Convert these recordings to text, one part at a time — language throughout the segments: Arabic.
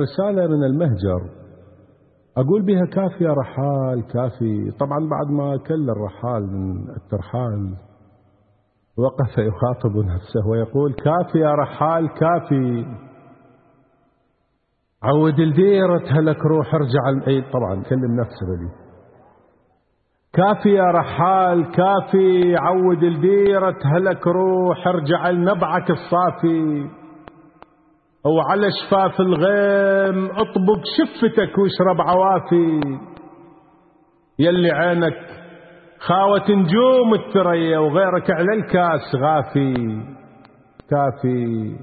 رسالة من المهجر. أقول بها كافي يا رحال كافي. طبعا بعد ما كل الرحال من الترحال وقف يخاطب نفسه ويقول كافي يا رحال كافي. عود لديرة هلك روح ارجع إي طبعا كلم نفسه بدي كافي يا رحال كافي. عود لديرة هلك روح ارجع لنبعك الصافي. وعلى شفاف الغيم اطبق شفتك واشرب عوافي. يلي عينك خاوت نجوم الثريا وغيرك على الكاس غافي. كافي.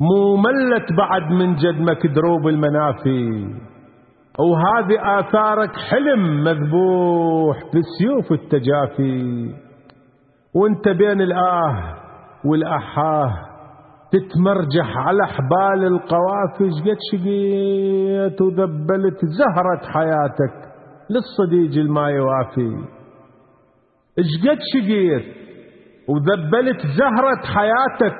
مو ملت بعد من جدمك دروب المنافي. وهذه آثارك حلم مذبوح بسيوف التجافي. وانت بين الآه والأحاه تتمرجح على حبال القوافي شقد شقيت وذبلت زهرة حياتك للصديج الما يوافي شقد شقيت وذبلت زهرة حياتك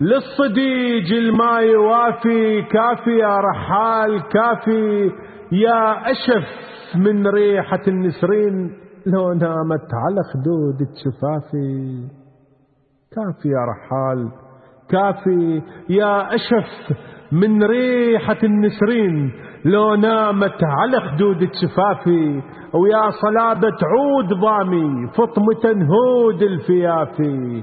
للصديج الما يوافي كافي يا رحال كافي يا أشف من ريحة النسرين لو نامت على خدود الشفافي. كافي يا رحال كافي. يا أشف من ريحة النسرين لو نامت على خدود الشفافي ويا صلابة عود ضامي فطمة هود الفيافي.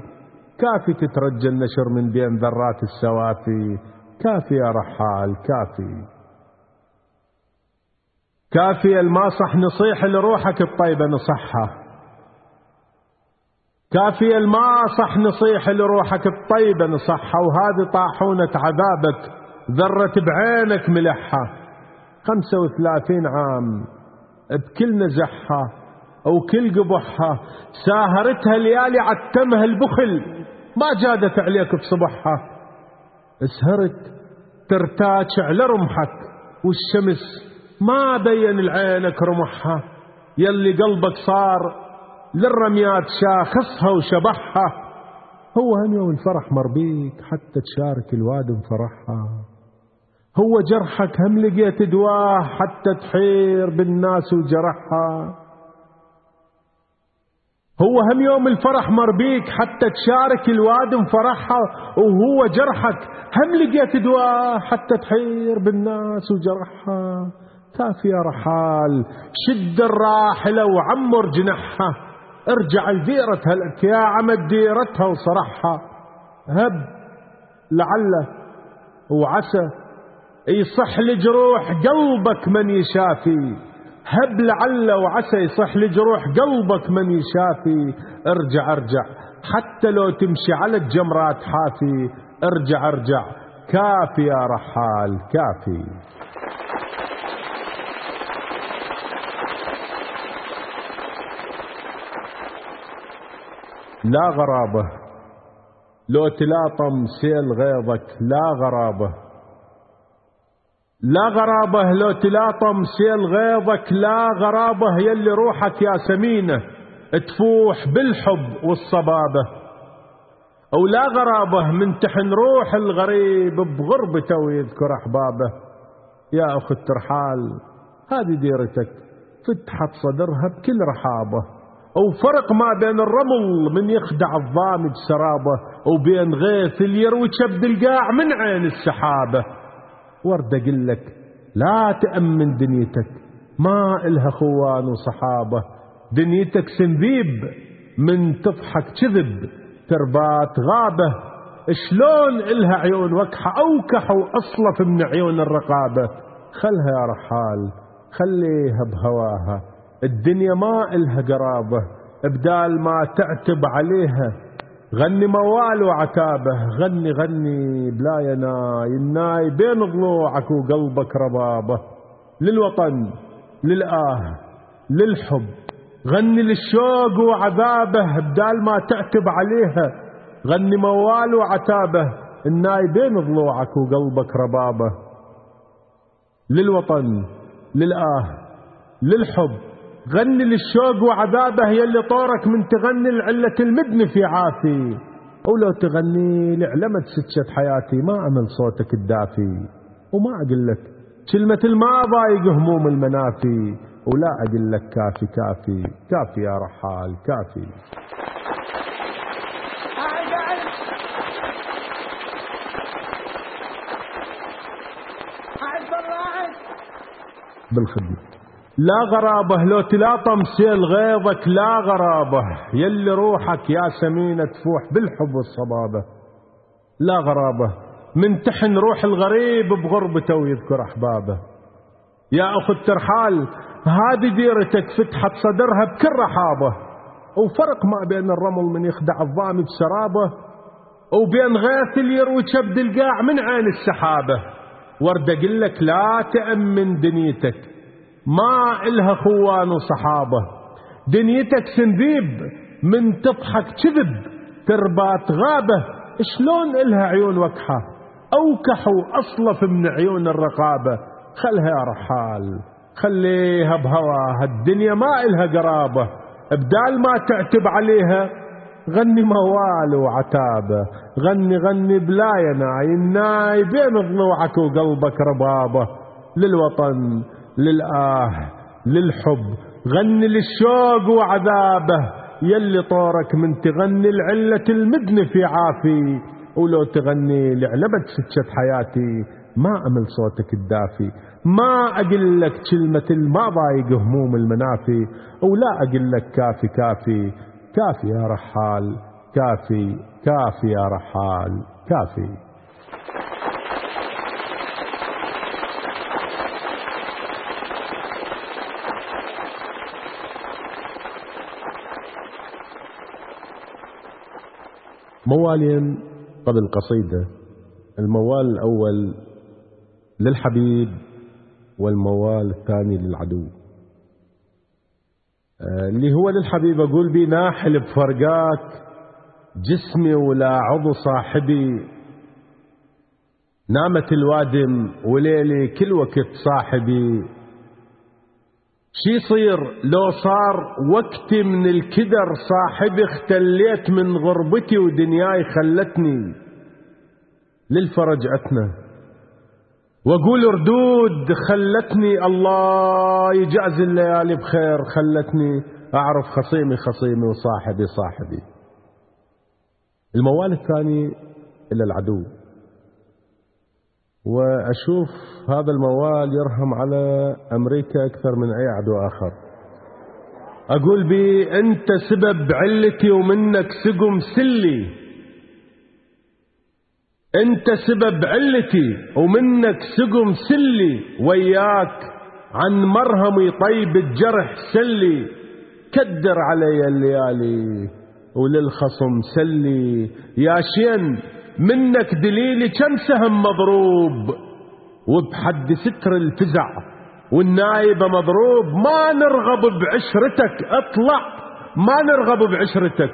كافي تترجى النشر من بين ذرات السوافي. كافي يا رحال كافي. كافي الماصح نصيح لروحك الطيبة نصحها. كافي الماصح نصيح لروحك الطيبة نصحها وهذه طاحونة عذابك ذرت بعينك ملحها خمسة وثلاثين عام بكل نزحها أو كل قبحها. ساهرتها ليالي عتمها البخل ما جادت عليك بصبحها. سهرت ترتاج على رمحك والشمس ما بين العينك رمحها. يلي قلبك صار للرميات شاخصها وشبحها. هو هم يوم الفرح مربيك حتى تشارك الوادم فرحها هو جرحك هم لقيت دواه حتى تحير بالناس وجرحها. هو هم يوم الفرح مربيك حتى تشارك الوادم فرحها وهو جرحك هم لقيت دواه حتى تحير بالناس وجرحها. كافي يا رحال شد الراحلة وعمر جنحها. ارجع لديرتها يا عمد ديرتها وصرحها. هب لعله وعسى يصح لجروح قلبك من يشافي. هب لعله وعسى يصح لجروح قلبك من يشافي. ارجع ارجع حتى لو تمشي على الجمرات حافي. ارجع ارجع كافي يا رحال كافي. لا غرابة. لو تلاطم سيل غيظك لا غرابة. لا غرابة لو تلاطم سيل غيظك لا غرابة. يلي روحك ياسمينة تفوح بالحب والصبابة. أو لا غرابة من تحن روح الغريب بغربته ويذكر أحبابه. يا أخت ترحال هذه ديرتك فتحت صدرها بكل رحابة. أو فرق ما بين الرمل من يخدع الضامج سرابة وبين غيث اللي يروي شب القاع من عين السحابة. ورد أقول لك لا تأمن دنيتك ما إلها خوان وصحابة. دنيتك سنذيب من تضحك كذب تربات غابة. شلون إلها عيون وكحة أوكح وأصلف من عيون الرقابة؟ خلها يا رحال خليها بهواها. الدنيا ما إلها قرابة بدال ما تعتب عليها غني موال وعتابه غني غني بلا يناي الناي بين ضلوعك وقلبك ربابة. للوطن للآه للحب غني للشوق وعذابه بدال ما تعتب عليها غني موال وعتابه الناي بين ضلوعك وقلبك ربابة. للوطن للآه للحب غني للشوق وعذابه يلي طورك من تغني لعلة المدن في عافي. ولو تغني لعلمة سكة حياتي ما أمل صوتك الدافي. وما أقول لك كلمة ما ضايق هموم المنافي. ولا أقول لك كافي كافي. كافي يا رحال كافي. بالخدمة. لا غرابة لو تلاطم سيل غيظك لا غرابة. يلي روحك ياسمينة تفوح بالحب والصبابة. لا غرابة. من تحن روح الغريب بغربته ويذكر أحبابه. يا أخو الترحال هذه ديرتك فتحت صدرها بكل رحابة. وفرق ما بين الرمل من يخدع الظامي بسرابة وبين غيث اللي يروي كبد القاع من عين السحابة. ورد أقول لك لا تأمن دنيتك. ما إلها خوان وصحابة. دنيتك سنذيب من تضحك كذب تربات غابة. شلون إلها عيون وكحة؟ أوكح وأصلف من عيون الرقابة. خلها رحال خليها بهواها. الدنيا ما إلها قرابة. بدال ما تعتب عليها غني موال وعتابة. غني غني بلا يناي الناي بين ضلوعك وقلبك ربابة. للوطن للآه للحب. غني للشوق وعذابه يلي طورك من تغني العلة المدن في عافي. ولو تغني لعلبة سكة حياتي ما أمل صوتك الدافي. ما أقول لك كلمة ما ضايق هموم المنافي. ولا أقول لك كافي كافي. كافي يا رحال كافي كافي يا رحال كافي. موالين قبل قصيدة الموال الأول للحبيب والموال الثاني للعدو. آه، اللي هو للحبيب أقول بي ناحل بفرقاك جسمي ولا عضو صاحبي. نامت الوادم وليلي كل وقت صاحبي. شي يصير؟ لو صار وقتي من الكدر صاحبي اختليت من غربتي ودنياي خلتني للفرج أثنى وأقول ردود خلتني الله يجعز الليالي بخير خلتني أعرف خصيمي خصيمي وصاحبي صاحبي. الموال الثاني إلى العدو. وأشوف هذا الموال يرهم على أمريكا أكثر من أي عدو آخر. أقول بي أنت سبب علتي ومنك سقم سلي. أنت سبب علتي ومنك سقم سلي. وياك عن مرهمي طيب الجرح سلي. كدر علي الليالي وللخصم سلي. يا شين منك دليلي كم سهم مضروب. وبحد ستر الفزع والنايبة مضروب ما نرغب بعشرتك اطلع ما نرغب بعشرتك.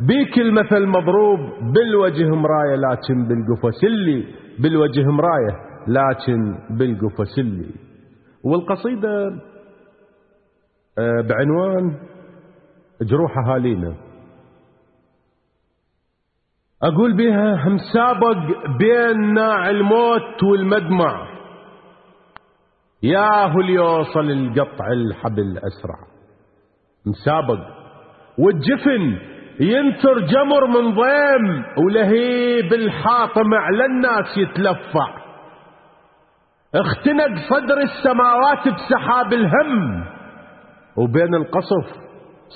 بيك المثل مضروب بالوجه مراية لكن بالقفا سلي بالوجه مراية لكن بالقفا سلي والقصيدة آه، بعنوان جروح أهالينا. أقول بها مسابق بين ناع الموت والمدمع. ياهو ليوصل القطع الحبل أسرع مسابق والجفن ينثر جمر من ضيم ولهيب الحاطم على الناس يتلفع. اختنق صدر السماوات بسحاب الهم وبين القصف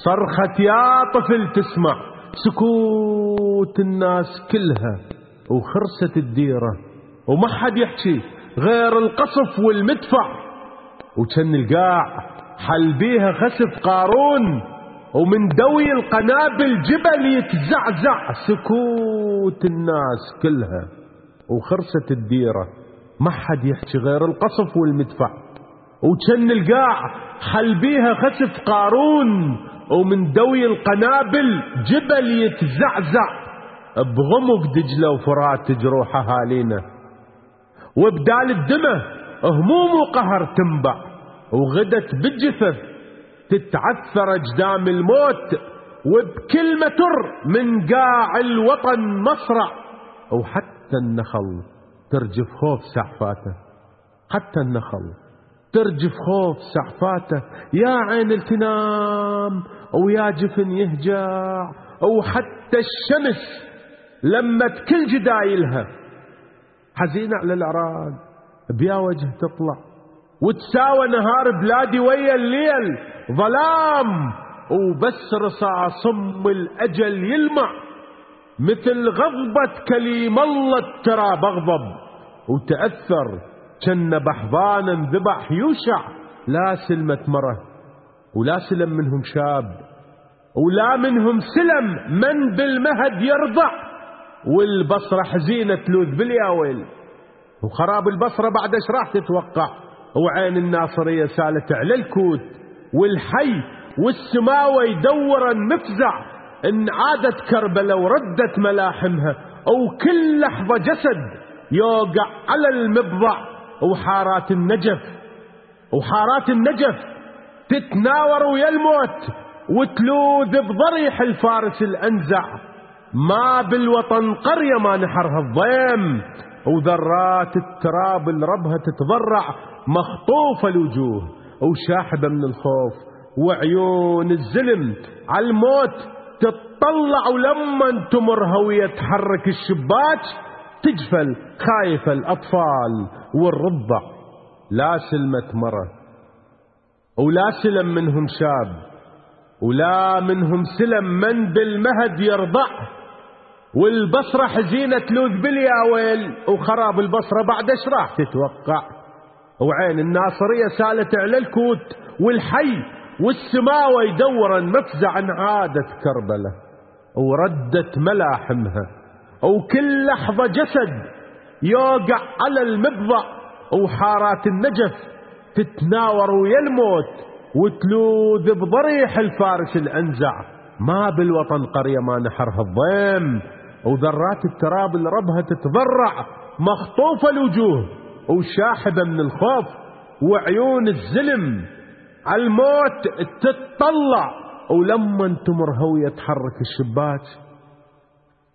صرخة يا طفل تسمع. سكوت الناس كلها وخرسة الديرة وما حد يحكي. غير القصف والمدفع. وكان القاع حل بيها خسف قارون ومن دوي القنابل جبل يتزعزع. سكوت الناس كلها وخرسة الديرة. ما حد يحكي غير القصف والمدفع. وكان القاع حل بيها خسف قارون ومن دوي القنابل جبل يتزعزع. بغمق دجلة وفرات جروح أهالينا وبدال الدمى هموم وقهر تنبع وغدت بالجثث تتعثر أجدام الموت وبكل متر من قاع الوطن مصرع وحتى النخل ترجف خوف سعفاته. حتى النخل ترجف خوف سعفاته. يا عين التنام أو يا جفن يهجع أو حتى الشمس لمت كل جدايلها. حزينة على الأعراض بيا وجه تطلع. وتساوى نهار بلادي ويا الليل ظلام. وبس رصاصم الأجل يلمع. مثل غضبة كليم الله ترى بغضب. وتأثر كأن بحضان انذبح يوشع. لا سلمة مرة ولا سلم منهم شاب. ولا منهم سلم من بالمهد يرضع. والبصرة حزينة تلوذ بالياويل. وخراب البصرة بعد إيش راح تتوقع؟ وعين الناصرية سالت على الكوت والحي والسماوة يدورا مفزع إن عادت كربلة وردت ملاحمها أو كل لحظة جسد يوقع على المبضع وحارات النجف وحارات النجف تتناور ويا الموت وتلوذ بضريح الفارس الأنزع. ما بالوطن قرية ما نحرها الضيم. وذرات التراب الربها تتضرع مخطوفة الوجوه وشاحبة من الخوف وعيون الزلم على الموت تطلع. ولما تمر هوية تحرك الشباك تجفل خايفة الأطفال. والرضع لا سلمة مرة ولا سلم منهم شاب ولا منهم سلم من بالمهد يرضع. والبصرة حزينة تلوذ بالياويل وخراب البصرة بعد إيش راح تتوقع؟ وعين الناصرية سالت على الكوت والحي والسماوة يدورا مفزعا عادت كربلة وردت ملاحمها وكل لحظة جسد يوقع على المبضع وحارات النجف تتناور ويا الموت وتلوذ بضريح الفارس الأنزع. ما بالوطن قرية ما نحرها الضيم وذرات التراب اللي ربها تتضرع مخطوفة الوجوه وشاحبة من الخوف وعيون الزلم على الموت تتطلع. ولما تمر هوية تحرك الشباك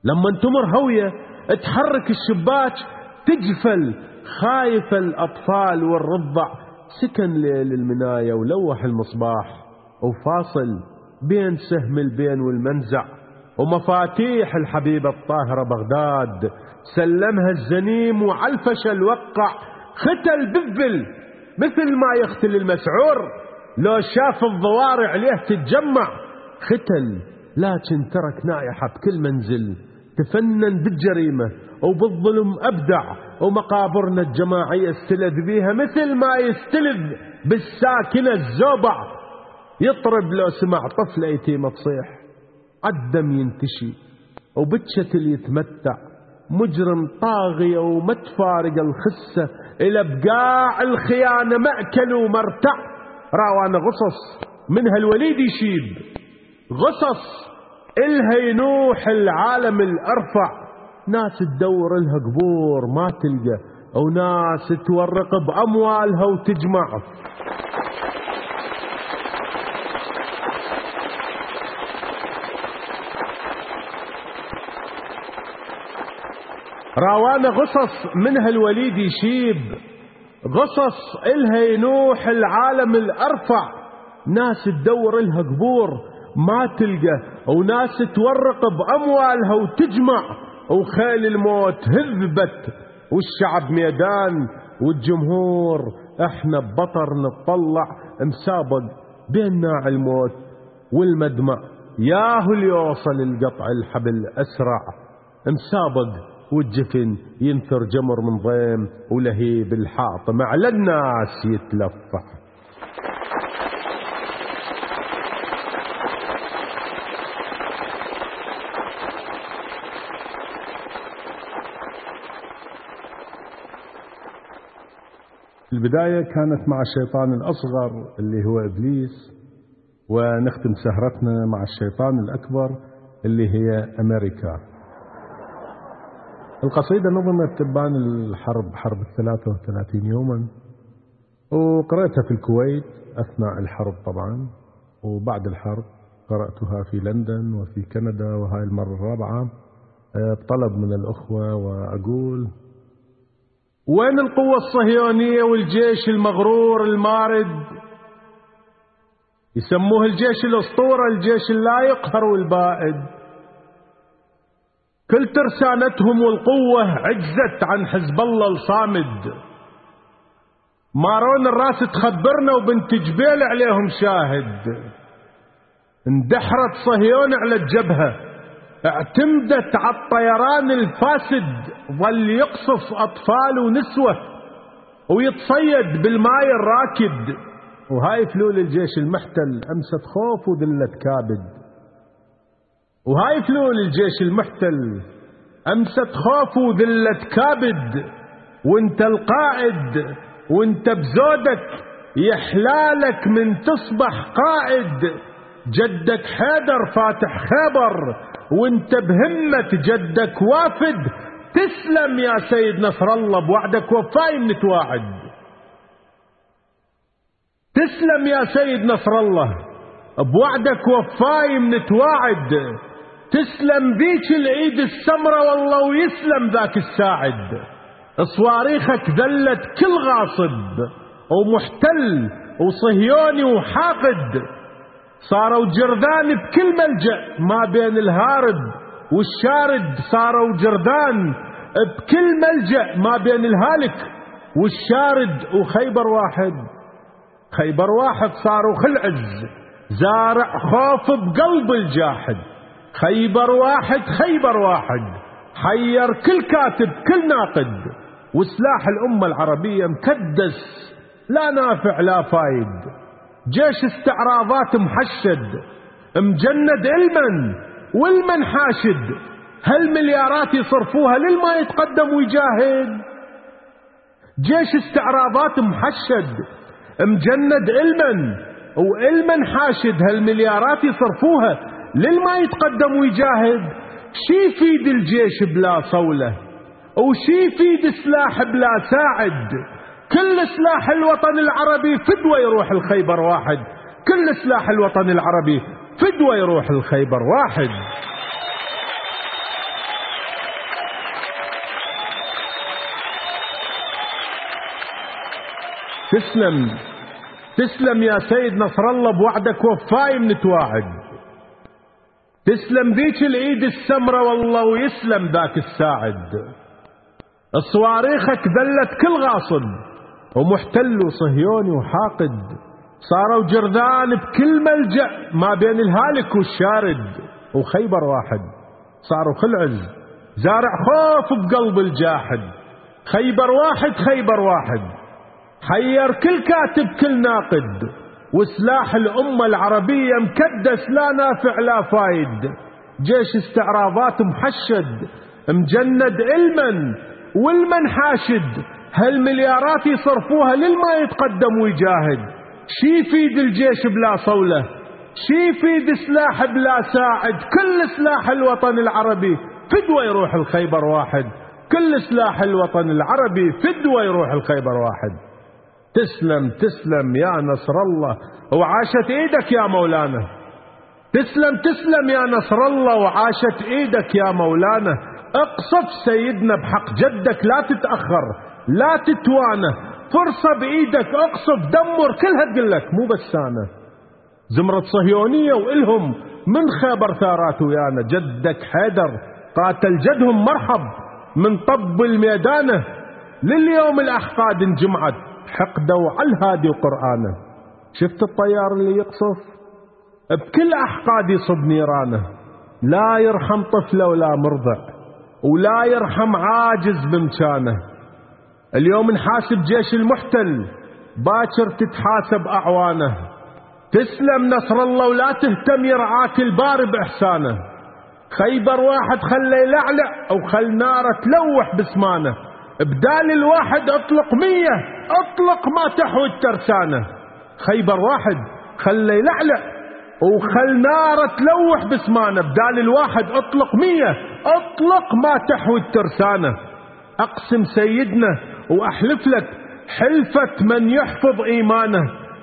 لما تمر هوية تحرك الشباك تجفل خايف الأطفال والرضع. سكن ليل المناية ولوح المصباح وفاصل بين سهم البين والمنزع. ومفاتيح الحبيبة الطاهرة بغداد. سلمها الزنيم وعلى الفشل وقع ختل بالذل مثل ما يختل المسعور لو شاف الضوارع عليه تتجمع. ختل لكن ترك نائحة بكل منزل. تفنن بالجريمة وبالظلم أبدع. ومقابرنا الجماعية استلذ بيها مثل ما يستلذ بالساكنة الزوبع. يطرب لو سمع طفلة يتيمة تصيح. عالدم ينتشي وبتشتل يتمتع. مجرم طاغية ومتفارق الخسة إلى بقاع الخيانة مأكل ومرتع. راوانا غصص منها الوليد يشيب. غصص إلها ينوح العالم الأرفع. ناس تدور لها قبور ما تلقى أو ناس تورق بأموالها وتجمع. راوانا غصص منها الوليد يشيب غصص إلها ينوح العالم الأرفع ناس تدور لها قبور ما تلقى وناس تورق بأموالها وتجمع وخيل الموت هذبت والشعب ميدان والجمهور إحنا ببطر نتطلع مسابق بين ناع الموت والمدمع. ياهو اللي يوصل القطع الحبل اسرع مسابق والجفن ينثر جمر من ضيم ولهيب الحاطم على الناس يتلفح. البداية كانت مع الشيطان الأصغر اللي هو إبليس ونختم سهرتنا مع الشيطان الأكبر اللي هي أمريكا. القصيدة نظمت تبان الحرب حرب الثلاثة وثلاثين يوما. وقرأتها في الكويت أثناء الحرب طبعا. وبعد الحرب قرأتها في لندن وفي كندا وهاي المرة الرابعة. بطلب من الأخوة وأقول وين القوة الصهيونية والجيش المغرور المارد؟ يسموه الجيش الأسطورة الجيش اللا يقهر والبائد كل ترسانتهم والقوة عجزت عن حزب الله الصامد. مارون الراس تخبرنا وبنت جبيل عليهم شاهد. اندحرت صهيون على الجبهة. اعتمدت على الطيران الفاسد ظل يقصف أطفال ونسوة. ويتصيد بالماء الراكد. وهاي فلول الجيش المحتل أمست خوف وذلة كابد. وهاي فلول الجيش المحتل أمست خوف وذلة كابد وانت القائد وانت بزودك يحلالك من تصبح قائد جدك حيدر فاتح خيبر وانت بهمة جدك وافد. تسلم يا سيد نصر الله بوعدك وفاي نتواعد تسلم يا سيد نصر الله بوعدك وفاي نتواعد تسلم بيك الايد السمرة والله ويسلم ذاك الساعد. صواريخك ذلت كل غاصب ومحتل وصهيوني وحاقد. صاروا جردان بكل ملجأ ما بين الهارب والشارد. صاروا جردان بكل ملجأ ما بين الهالك والشارد. وخيبر واحد خيبر واحد صاروا خلعز. زارع خوف بقلب الجاحد. خيبر واحد خيبر واحد. حير كل كاتب كل ناقد. وسلاح الأمة العربية مكدس لا نافع لا فايد. جيش استعراضات محشد مجند علما والمن حاشد. هالمليارات يصرفوها للما يتقدم ويجاهد. جيش استعراضات محشد مجند علما وعلما حاشد. هالمليارات يصرفوها للما يتقدم ويجاهد. شي يفيد الجيش بلا صولة وشي يفيد سلاح بلا ساعد. كل سلاح الوطن العربي فدوة يروح الخيبر واحد. كل سلاح الوطن العربي فدوة يروح الخيبر واحد. تسلم. تسلم يا سيد نصر الله بوعدك وفاي نتواعد تسلم ذيك الإيد السمرة والله ويسلم ذاك الساعد. صواريخك ذلت كل غاصب ومحتل وصهيوني وحاقد. صاروا جرذان بكل ملجأ ما بين الهالك والشارد وخيبر واحد. صاروا خلعز زارع خوف بقلب الجاحد. خيبر واحد خيبر واحد. حير كل كاتب كل ناقد. وسلاح الأمة العربية مكدس لا نافع لا فايد. جيش استعراضات محشد مجند علما وإلمن حاشد. هالمليارات يصرفوها للما يتقدم ويجاهد. شي يفيد الجيش بلا صولة شي يفيد سلاح بلا ساعد. كل سلاح الوطن العربي فدوة يروح الخيبر واحد. كل سلاح الوطن العربي فدوة يروح الخيبر واحد. تسلم تسلم يا نصر الله. وعاشت إيدك يا مولانا. تسلم تسلم يا نصر الله. وعاشت إيدك يا مولانا. اقصف سيدنا بحق جدك لا تتأخر لا تتوانى. فرصة بإيدك اقصف دمر كلها تقلك مو بس أنا. زمرة صهيونية وإلهم من خبر ثارات ويانا جدك حيدر قاتل جدهم مرحب من طب الميدانة لليوم الأحقاد انجمعت. حقدوا على الهادي وقرآنه. شفت الطيار اللي يقصف؟ بكل أحقاد يصب نيرانه. لا يرحم طفله ولا مرضع ولا يرحم عاجز بمكانه. اليوم نحاسب جيش المحتل باكر تتحاسب أعوانه. تسلم نصر الله ولا تهتم يرعاك البار بإحسانه. خيبر واحد خلى يلعلع أو خل ناره تلوح بسمانه. بدال الواحد اطلق مية أطلق ما تحوي الترسانة خيبر واحد خلى يلعلع وخل نارة تلوح بسمانة. بدال الواحد أطلق مية أطلق ما تحوي الترسانة أقسم سيدنا وأحلف لك حلفة من يحفظ إيمانه.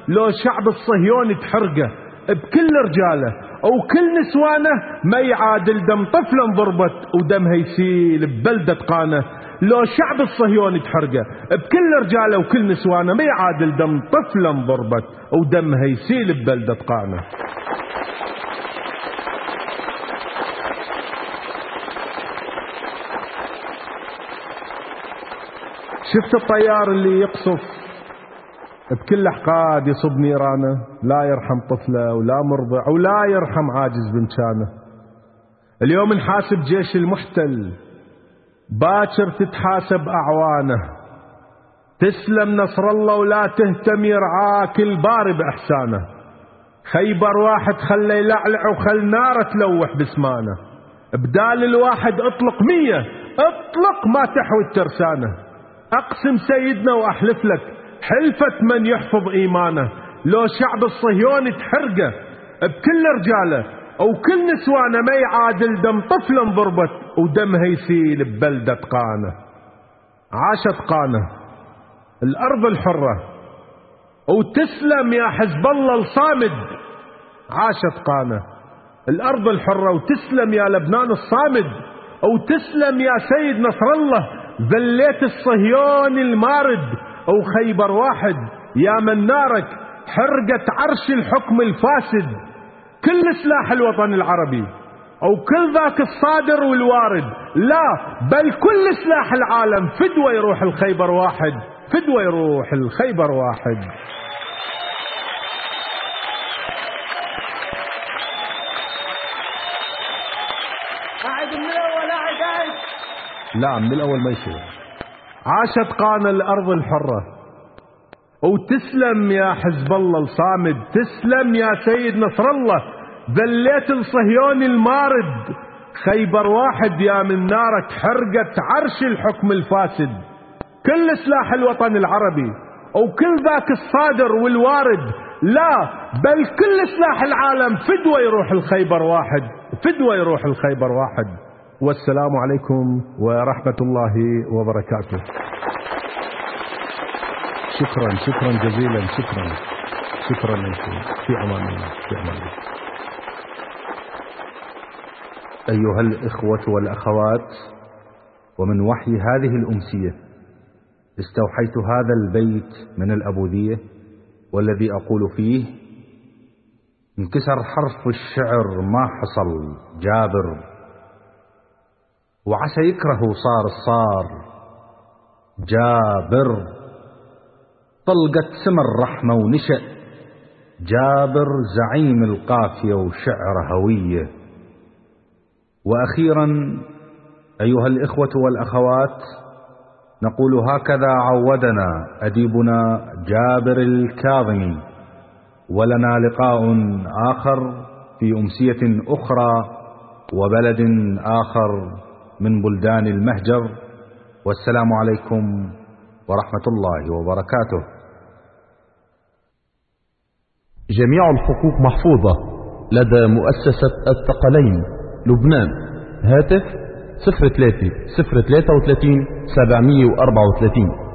لو شعب الصهيوني تحرقه بكل رجاله أو كل نسوانه ما يعادل دم طفل ضربت ودمها يسيل ببلدة قانه. لو شعب الصهيوني تحرقه بكل رجاله وكل نسوانه ما يعادل دم طفلة ضربت ودمها يسيل ببلدة قانة شفت الطيار اللي يقصف؟ بكل أحقاد يصب نيرانه لا يرحم طفله ولا مرضع ولا يرحم عاجز بمكانه اليوم نحاسب جيش المحتل. باكر تتحاسب أعوانه. تسلم نصر الله ولا تهتم يرعاك الباري بإحسانه. خيبر واحد خلى يلعلع وخل ناره تلوح بسمانه. بدال الواحد اطلق مية اطلق ما تحوي الترسانه. أقسم سيدنا وأحلف لك حلفة من يحفظ إيمانه. لو شعب الصهيوني تحرقه بكل رجاله أو كل نسوانه ما يعادل دم طفل انضربت ودمها يسيل ببلدة قانة. عاشت قانة. الأرض الحرة. وتسلم يا حزب الله الصامد. عاشت قانة. الأرض الحرة وتسلم يا لبنان الصامد. وتسلم يا سيد نصر الله. ذليت الصهيون المارد. أو خيبر واحد. يا من نارك حرقت عرش الحكم الفاسد. كل سلاح الوطن العربي أو كل ذاك الصادر والوارد لا بل كل سلاح العالم فدوى يروح الخيبر واحد فدوى يروح الخيبر واحد. قاعد من الأول قاعد. لا من الأول ما يصير. عاشت قانا الأرض الحرة. وتسلم يا حزب الله الصامد تسلم يا سيد نصر الله. ذليت الصهيوني المارد خيبر واحد يا من نارك حرقت عرش الحكم الفاسد. كل سلاح الوطن العربي وكل ذاك الصادر والوارد لا بل كل سلاح العالم فدوى يروح الخيبر واحد فدوى يروح الخيبر واحد. والسلام عليكم ورحمة الله وبركاته. شكرا شكرا جزيلا شكرا شكرا لكم في أمان الله في أمان الله. أيها الإخوة والأخوات ومن وحي هذه الأمسية استوحيت هذا البيت من الأبوذية والذي أقول فيه انكسر حرف الشعر ما حصل جابر. وعسى يكره صار الصار جابر. طلقت سم الرحمة ونشأ. جابر زعيم القافية وشعر هوية. وأخيرا أيها الإخوة والأخوات نقول هكذا عودنا أديبنا جابر الكاظمي. ولنا لقاء آخر في أمسية أخرى وبلد آخر من بلدان المهجر. والسلام عليكم ورحمة الله وبركاته. جميع الحقوق محفوظة لدى مؤسسة الثقلين لبنان. هاتف 03 033 734